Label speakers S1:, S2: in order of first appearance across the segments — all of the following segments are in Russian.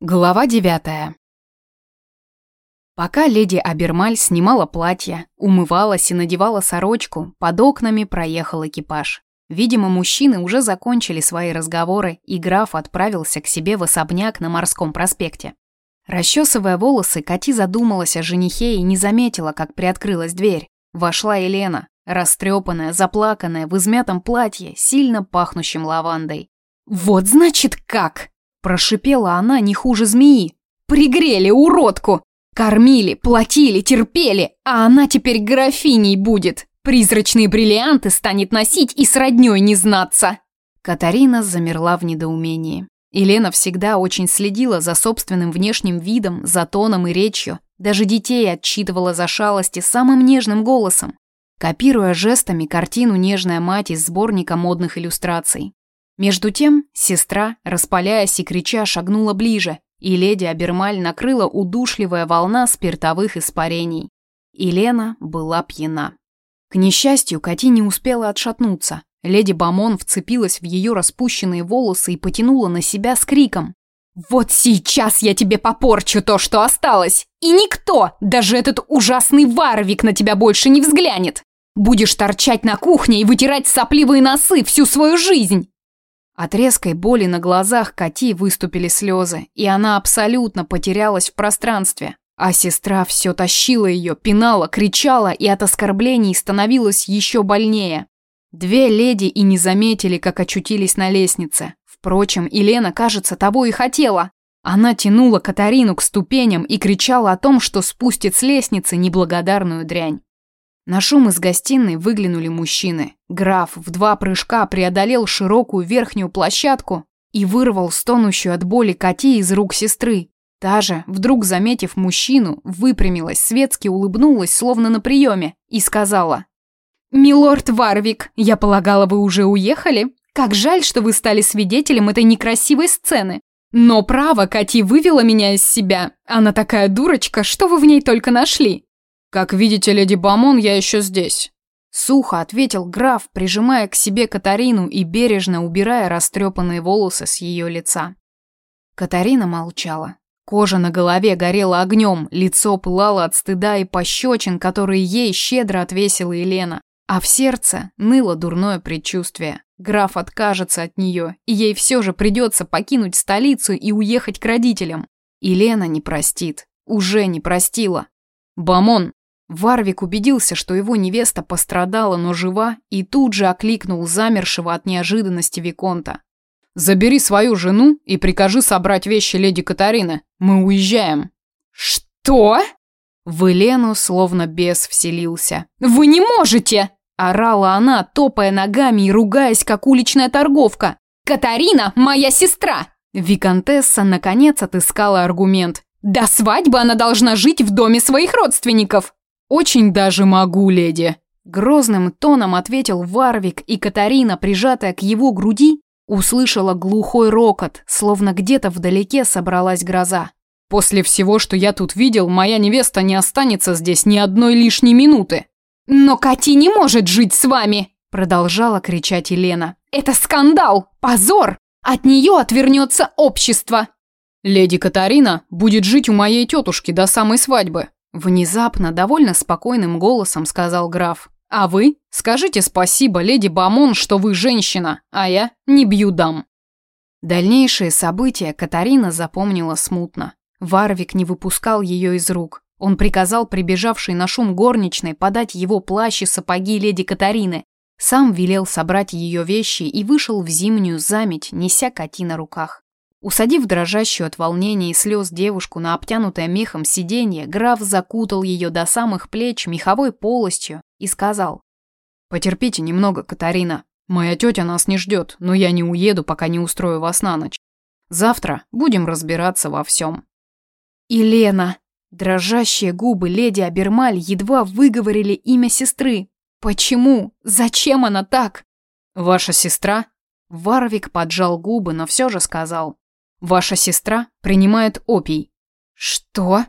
S1: Глава девятая. Пока леди Абермаль снимала платье, умывалась и надевала сорочку, под окнами проехал экипаж. Видимо, мужчины уже закончили свои разговоры, и граф отправился к себе в особняк на Морском проспекте. Расчесывая волосы, Кати задумалась о женихе и не заметила, как приоткрылась дверь. Вошла Елена, растрепанная, заплаканная, в измятом платье, сильно пахнущем лавандой. «Вот значит как!» Прошипела она не хуже змеи. Пригрели уродку! Кормили, платили, терпели, а она теперь графиней будет. Призрачные бриллианты станет носить и с роднёй не знаться. Катарина замерла в недоумении. Елена всегда очень следила за собственным внешним видом, за тоном и речью. Даже детей отчитывала за шалости самым нежным голосом, копируя жестами картину «Нежная мать» из сборника модных иллюстраций. Между тем, сестра, распаляясь и крича, шагнула ближе, и леди Абермаль накрыла удушливая волна спиртовых испарений. Елена была пьяна. К несчастью, Кати не успела отшатнуться. Леди Бамон вцепилась в ее распущенные волосы и потянула на себя с криком. «Вот сейчас я тебе попорчу то, что осталось! И никто, даже этот ужасный Варвик, на тебя больше не взглянет! Будешь торчать на кухне и вытирать сопливые носы всю свою жизнь!» От резкой боли на глазах Кати выступили слезы, и она абсолютно потерялась в пространстве. А сестра все тащила ее, пинала, кричала, и от оскорблений становилось еще больнее. Две леди и не заметили, как очутились на лестнице. Впрочем, Елена, кажется, того и хотела. Она тянула Катарину к ступеням и кричала о том, что спустит с лестницы неблагодарную дрянь. На шум из гостиной выглянули мужчины. Граф в два прыжка преодолел широкую верхнюю площадку и вырвал стонущую от боли Кати из рук сестры. Та же, вдруг заметив мужчину, выпрямилась, светски улыбнулась, словно на приеме, и сказала. «Милорд Варвик, я полагала, вы уже уехали? Как жаль, что вы стали свидетелем этой некрасивой сцены. Но право, Кати вывела меня из себя. Она такая дурочка, что вы в ней только нашли?» «Как видите, леди Бамон, я еще здесь», — сухо ответил граф, прижимая к себе Катарину и бережно убирая растрепанные волосы с ее лица. Катарина молчала. Кожа на голове горела огнем, лицо пылало от стыда и пощечин, которые ей щедро отвесила Елена. А в сердце ныло дурное предчувствие. Граф откажется от нее, и ей все же придется покинуть столицу и уехать к родителям. Елена не простит. Уже не простила. «Бамон!» Варвик убедился, что его невеста пострадала, но жива, и тут же окликнул замершего от неожиданности Виконта. «Забери свою жену и прикажи собрать вещи леди Катарины. Мы уезжаем».
S2: «Что?»
S1: В Елену словно бес вселился.
S2: «Вы не можете!»
S1: Орала она, топая ногами и ругаясь, как уличная торговка.
S2: «Катарина – моя сестра!»
S1: Викантесса наконец отыскала аргумент.
S2: «До свадьбы она должна жить в доме своих родственников!»
S1: «Очень даже могу, леди!» Грозным тоном ответил Варвик, и Катарина, прижатая к его груди, услышала глухой рокот, словно где-то вдалеке собралась гроза. «После всего, что я тут видел, моя невеста не останется здесь ни одной лишней минуты!»
S2: «Но Кати не может жить с вами!»
S1: Продолжала кричать Елена.
S2: «Это скандал! Позор! От нее отвернется общество!»
S1: «Леди Катарина будет жить у моей тетушки до самой свадьбы», Внезапно, довольно спокойным голосом сказал граф. «А вы? Скажите спасибо, леди Бамон, что вы женщина, а я не бью дам». Дальнейшие события Катарина запомнила смутно. Варвик не выпускал ее из рук. Он приказал прибежавшей на шум горничной подать его плащ и сапоги леди Катарины. Сам велел собрать ее вещи и вышел в зимнюю заметь, неся коти на руках. Усадив дрожащую от волнения и слез девушку на обтянутое мехом сиденье, граф закутал ее до самых плеч меховой полостью и сказал. «Потерпите немного, Катарина. Моя тетя нас не ждет, но я не уеду, пока не устрою вас на ночь. Завтра будем разбираться во всем». «Елена!» Дрожащие губы леди Абермаль едва выговорили имя сестры. «Почему? Зачем она так?» «Ваша сестра?» Варвик поджал губы, но все же сказал. Ваша сестра принимает опий». «Что?»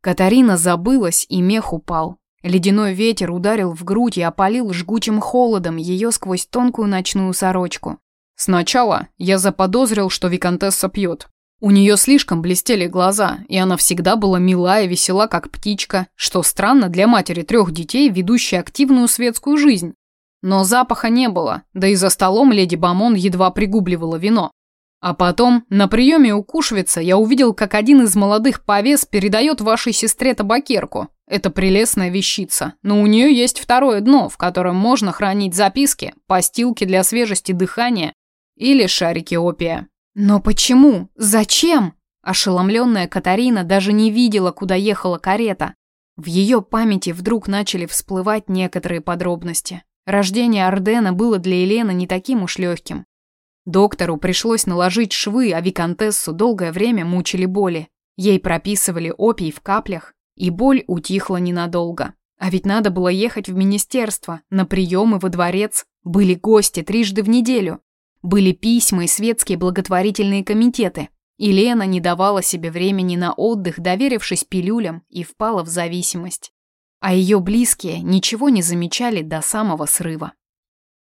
S1: Катарина забылась, и мех упал. Ледяной ветер ударил в грудь и опалил жгучим холодом ее сквозь тонкую ночную сорочку. Сначала я заподозрил, что виконтесса пьет. У нее слишком блестели глаза, и она всегда была мила и весела, как птичка, что странно для матери трех детей, ведущей активную светскую жизнь. Но запаха не было, да и за столом леди Бамон едва пригубливала вино. А потом, на приеме у Кушвица, я увидел, как один из молодых повес передает вашей сестре табакерку. Это прелестная вещица, но у нее есть второе дно, в котором можно хранить записки, постилки для свежести дыхания или шарики опия.
S2: «Но почему? Зачем?» Ошеломленная Катарина даже не видела, куда ехала карета. В ее памяти вдруг начали всплывать некоторые подробности. Рождение Ардена было для Елены не таким уж легким. Доктору пришлось наложить швы, а Викантессу долгое время мучили боли. Ей прописывали опий в каплях, и боль утихла ненадолго. А ведь надо было ехать в министерство, на приемы во дворец. Были гости трижды в неделю. Были письма и светские благотворительные комитеты. И Лена не давала себе времени на отдых, доверившись пилюлям, и впала в зависимость. А ее близкие ничего не замечали до самого срыва.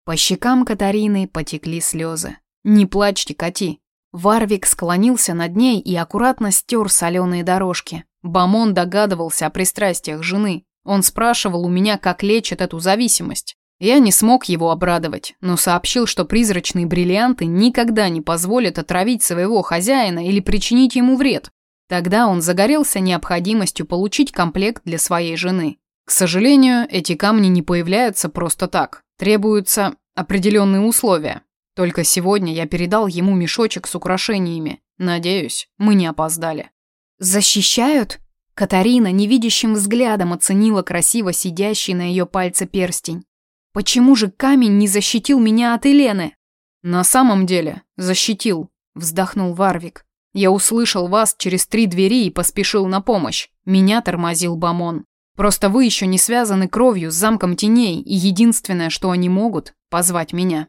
S2: По щекам Катарины потекли слезы. «Не плачьте, Кати!» Варвик склонился над ней и аккуратно стер соленые дорожки. Бамон догадывался о пристрастиях жены. Он спрашивал у меня, как лечат эту зависимость. Я не смог его обрадовать, но сообщил, что призрачные бриллианты никогда не позволят отравить своего хозяина или причинить ему вред. Тогда он загорелся необходимостью получить комплект для своей жены. К сожалению, эти камни не появляются просто так. Требуются определенные условия. Только сегодня я передал ему мешочек с украшениями. Надеюсь, мы не опоздали. «Защищают?» Катарина невидящим взглядом оценила красиво сидящий на ее пальце перстень. Почему же камень не защитил меня от Елены?
S1: На самом деле, защитил, вздохнул Варвик. Я услышал вас через три двери и поспешил на помощь. Меня тормозил Бамон. Просто вы еще не связаны кровью с замком теней, и единственное, что они могут, позвать меня.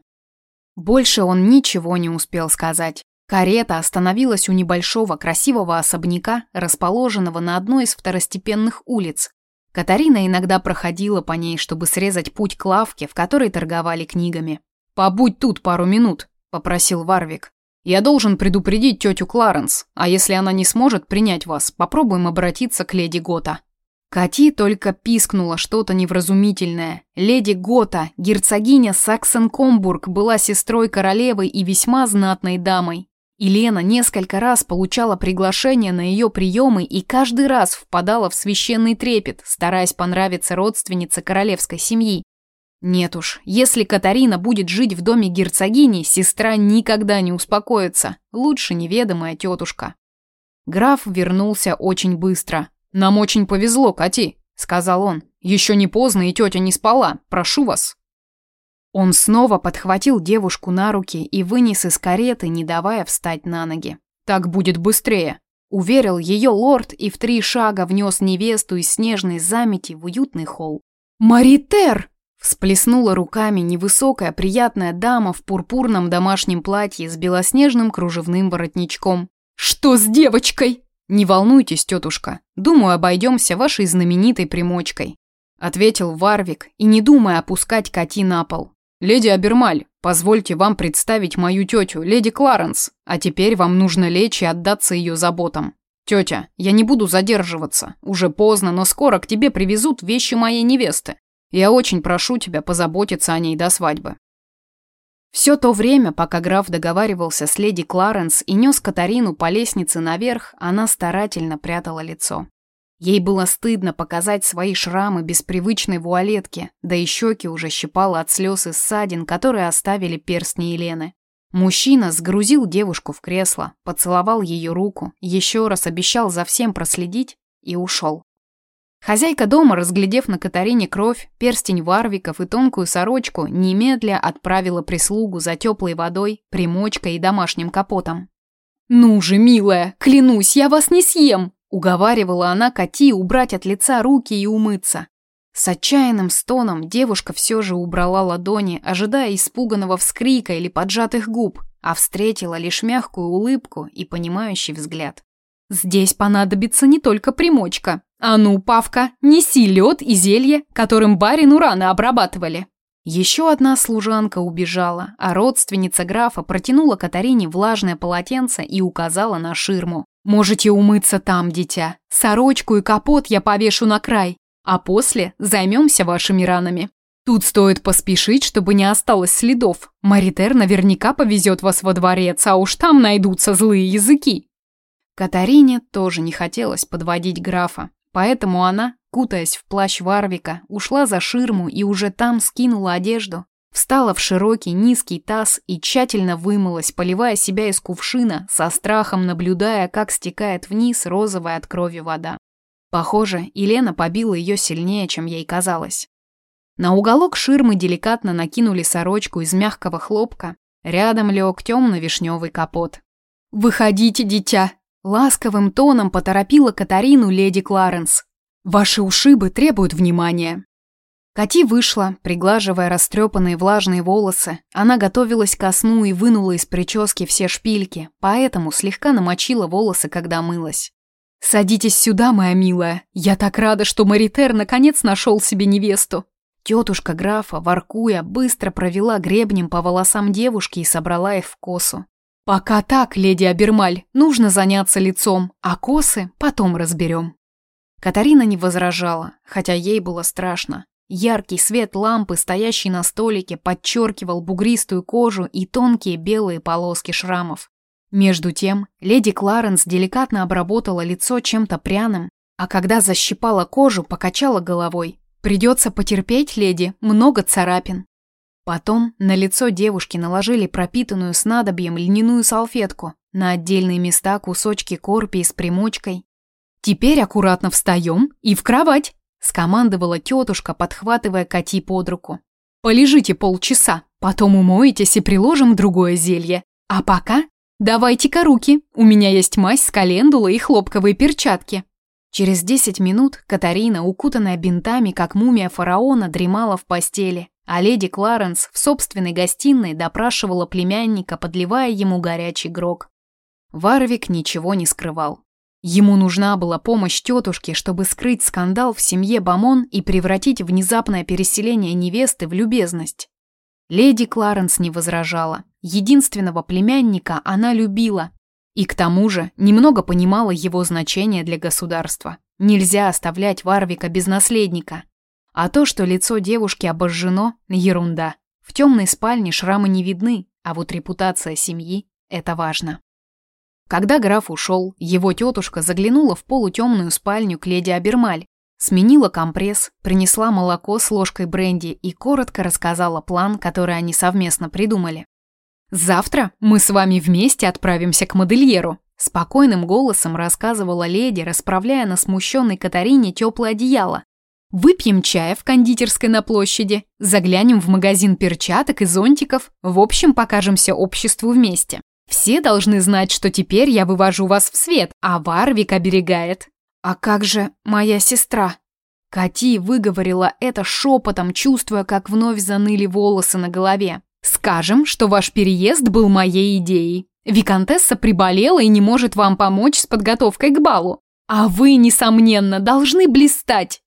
S2: Больше он ничего не успел сказать. Карета остановилась у небольшого красивого особняка, расположенного на одной из второстепенных улиц, Катарина иногда проходила по ней, чтобы срезать путь к лавке, в которой торговали книгами.
S1: «Побудь тут пару минут», – попросил Варвик. «Я должен предупредить тетю Кларенс, а если она не сможет принять вас, попробуем обратиться к леди Гота».
S2: Кати только пискнула что-то невразумительное. Леди Гота, герцогиня Саксен-Комбург, была сестрой королевы и весьма знатной дамой. Елена несколько раз получала приглашение на ее приемы и каждый раз впадала в священный трепет, стараясь понравиться родственнице королевской семьи. Нет уж, если Катарина будет жить в доме герцогини, сестра никогда не успокоится. Лучше неведомая тетушка. Граф вернулся очень быстро.
S1: «Нам очень повезло, Кати», — сказал он. «Еще не поздно, и тетя не спала. Прошу вас».
S2: Он снова подхватил девушку на руки и вынес из кареты, не давая встать на ноги.
S1: «Так будет быстрее», —
S2: уверил ее лорд и в три шага внес невесту из снежной замети в уютный холл.
S1: «Маритер!»
S2: — всплеснула руками невысокая приятная дама в пурпурном домашнем платье с белоснежным кружевным воротничком.
S1: «Что с девочкой?» «Не волнуйтесь, тетушка. Думаю, обойдемся вашей знаменитой примочкой», — ответил Варвик и не думая опускать Кати на пол. «Леди Абермаль, позвольте вам представить мою тетю, леди Кларенс, а теперь вам нужно лечь и отдаться ее заботам. Тетя, я не буду задерживаться. Уже поздно, но скоро к тебе привезут вещи моей невесты. Я очень прошу тебя позаботиться о ней до свадьбы».
S2: Все то время, пока граф договаривался с леди Кларенс и нес Катарину по лестнице наверх, она старательно прятала лицо. Ей было стыдно показать свои шрамы без привычной вуалетки, да и щеки уже щипало от слез и ссадин, которые оставили перстни Елены. Мужчина сгрузил девушку в кресло, поцеловал ее руку, еще раз обещал за всем проследить и ушел. Хозяйка дома, разглядев на Катарине кровь, перстень варвиков и тонкую сорочку, немедля отправила прислугу за теплой водой, примочкой и домашним капотом.
S1: «Ну же, милая, клянусь, я вас не съем!»
S2: Уговаривала она Кати убрать от лица руки и умыться. С отчаянным стоном девушка все же убрала ладони, ожидая испуганного вскрика или поджатых губ, а встретила лишь мягкую улыбку и понимающий взгляд.
S1: «Здесь понадобится не только примочка. А ну, Павка, неси лед и зелье, которым барину рано обрабатывали». Еще одна служанка убежала, а родственница графа протянула Катарине влажное полотенце и указала на ширму. «Можете умыться там, дитя. Сорочку и капот я повешу на край, а после займемся вашими ранами. Тут стоит поспешить, чтобы не осталось следов. Маритер наверняка повезет вас во дворец, а уж там найдутся злые языки». Катарине тоже не хотелось подводить графа, поэтому она, кутаясь в плащ Варвика, ушла за ширму и уже там скинула одежду, встала в широкий низкий таз и тщательно вымылась, поливая себя из кувшина, со страхом наблюдая, как стекает вниз розовая от крови вода. Похоже, Елена побила ее сильнее, чем ей казалось. На уголок ширмы деликатно накинули сорочку из мягкого хлопка, рядом лег темно-вишневый капот. «Выходите, дитя!» Ласковым тоном поторопила Катарину леди Кларенс. Ваши ушибы требуют внимания». Кати вышла, приглаживая растрепанные влажные волосы. Она готовилась ко сну и вынула из прически все шпильки, поэтому слегка намочила волосы, когда мылась. «Садитесь сюда, моя милая. Я так рада, что Маритер наконец нашел себе невесту». Тетушка графа, воркуя, быстро провела гребнем по волосам девушки и собрала их в косу. «Пока так, леди Абермаль, нужно заняться лицом, а косы потом разберем». Катарина не возражала, хотя ей было страшно. Яркий свет лампы, стоящий на столике, подчеркивал бугристую кожу и тонкие белые полоски шрамов. Между тем, леди Кларенс деликатно обработала лицо чем-то пряным, а когда защипала кожу, покачала головой. «Придется потерпеть, леди, много царапин». Потом на лицо девушки наложили пропитанную снадобьем льняную салфетку, на отдельные места кусочки корпии с примочкой, «Теперь аккуратно встаем и в кровать», – скомандовала тетушка, подхватывая Кати под руку. «Полежите полчаса, потом умоетесь и приложим другое зелье. А пока давайте-ка руки, у меня есть мазь с календулой и хлопковые перчатки». Через десять минут Катарина, укутанная бинтами, как мумия фараона, дремала в постели, а леди Кларенс в собственной гостиной допрашивала племянника, подливая ему горячий грог. Варвик ничего не скрывал. Ему нужна была помощь тетушки, чтобы скрыть скандал в семье Бамон и превратить внезапное переселение невесты в любезность. Леди Кларенс не возражала. Единственного племянника она любила. И к тому же немного понимала его значение для государства. Нельзя оставлять Варвика без наследника. А то, что лицо девушки обожжено – ерунда. В темной спальне шрамы не видны, а вот репутация семьи – это важно. Когда граф ушел, его тетушка заглянула в полутемную спальню к леди Абермаль, сменила компресс, принесла молоко с ложкой бренди и коротко рассказала план, который они совместно придумали. «Завтра мы с вами вместе отправимся к модельеру», спокойным голосом рассказывала леди, расправляя на смущенной Катарине теплое одеяло. «Выпьем чая в кондитерской на площади, заглянем в магазин перчаток и зонтиков, в общем, покажемся обществу вместе. Все должны знать, что теперь я вывожу вас в свет, а Варвик оберегает. А как же моя сестра? Кати выговорила это шепотом, чувствуя, как вновь заныли волосы на голове. Скажем, что ваш переезд был моей идеей. Викантесса приболела и не может вам помочь с подготовкой к балу. А вы, несомненно, должны блистать.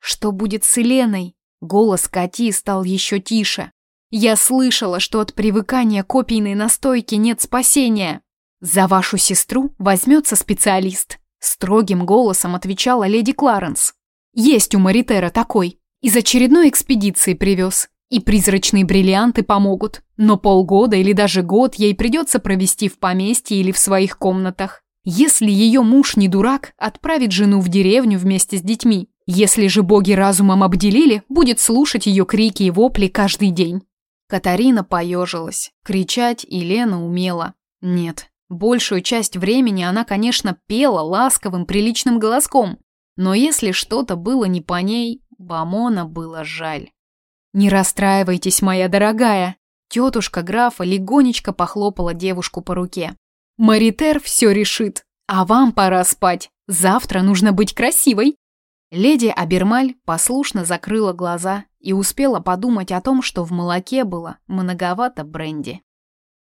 S1: Что будет с Еленой? Голос Кати стал еще тише. Я слышала, что от привыкания к настойке нет спасения. За вашу сестру возьмется специалист. Строгим голосом отвечала леди Кларенс. Есть у Маритера такой. Из очередной экспедиции привез. И призрачные бриллианты помогут. Но полгода или даже год ей придется провести в поместье или в своих комнатах. Если ее муж не дурак, отправит жену в деревню вместе с детьми. Если же боги разумом обделили, будет слушать ее крики и вопли каждый день. Катарина поежилась. Кричать Елена умела. Нет, большую часть времени она, конечно, пела ласковым, приличным голоском. Но если что-то было не по ней, Бамона было жаль. «Не расстраивайтесь, моя дорогая!» Тетушка графа легонечко похлопала девушку по руке. «Маритер все решит, а вам пора спать. Завтра нужно быть красивой!» Леди Абермаль послушно закрыла глаза и успела подумать о том, что в молоке было многовато бренди.